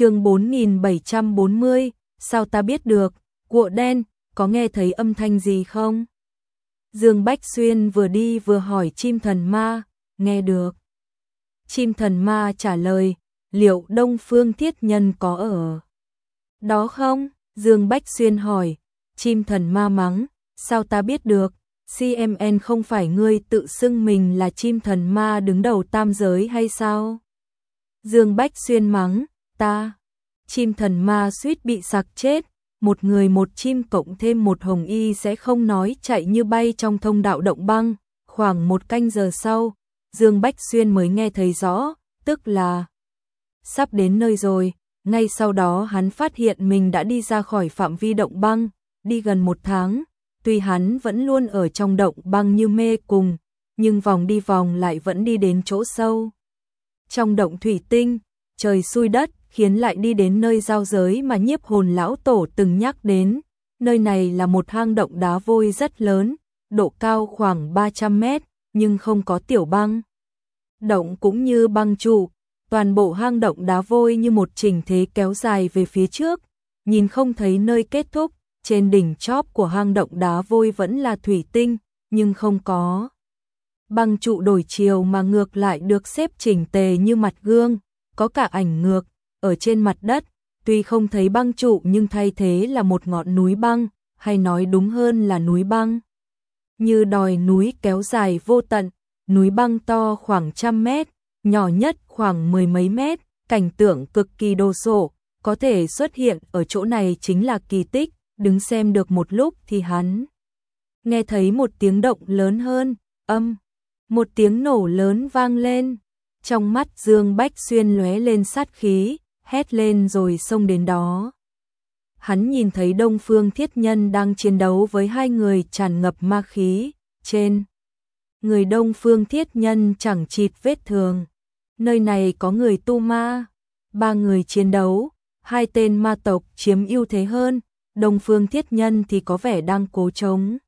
chương 4740, sao ta biết được, cuộ đen, có nghe thấy âm thanh gì không? Dương Bách Xuyên vừa đi vừa hỏi chim thần ma, nghe được. Chim thần ma trả lời, liệu Đông Phương Thiết Nhân có ở đó không? Dương Bách Xuyên hỏi, chim thần ma mắng, sao ta biết được? CMN không phải ngươi tự xưng mình là chim thần ma đứng đầu tam giới hay sao? Dương Bách Xuyên mắng, ta, chim thần ma suýt bị sặc chết, một người một chim cộng thêm một hồng y sẽ không nói chạy như bay trong thông đạo động băng, khoảng một canh giờ sau, Dương Bách Xuyên mới nghe thấy rõ, tức là sắp đến nơi rồi, ngay sau đó hắn phát hiện mình đã đi ra khỏi phạm vi động băng, đi gần một tháng, tuy hắn vẫn luôn ở trong động băng như mê cùng, nhưng vòng đi vòng lại vẫn đi đến chỗ sâu. Trong động thủy tinh, trời xui đất, khiến lại đi đến nơi giao giới mà nhiếp hồn lão tổ từng nhắc đến. Nơi này là một hang động đá vôi rất lớn, độ cao khoảng 300 mét, nhưng không có tiểu băng. Động cũng như băng trụ, toàn bộ hang động đá vôi như một trình thế kéo dài về phía trước, nhìn không thấy nơi kết thúc, trên đỉnh chóp của hang động đá vôi vẫn là thủy tinh, nhưng không có. Băng trụ đổi chiều mà ngược lại được xếp chỉnh tề như mặt gương, có cả ảnh ngược, ở trên mặt đất, tuy không thấy băng trụ nhưng thay thế là một ngọn núi băng, hay nói đúng hơn là núi băng. Như đòi núi kéo dài vô tận, núi băng to khoảng trăm mét, nhỏ nhất khoảng mười mấy mét, cảnh tượng cực kỳ đồ sộ, có thể xuất hiện ở chỗ này chính là kỳ tích, đứng xem được một lúc thì hắn nghe thấy một tiếng động lớn hơn, âm, một tiếng nổ lớn vang lên. Trong mắt Dương Bách Xuyên lóe lên sát khí, hét lên rồi xông đến đó. Hắn nhìn thấy Đông Phương Thiết Nhân đang chiến đấu với hai người tràn ngập ma khí, trên người Đông Phương Thiết Nhân chẳng chịt vết thường. Nơi này có người tu ma, ba người chiến đấu, hai tên ma tộc chiếm ưu thế hơn, Đông Phương Thiết Nhân thì có vẻ đang cố chống.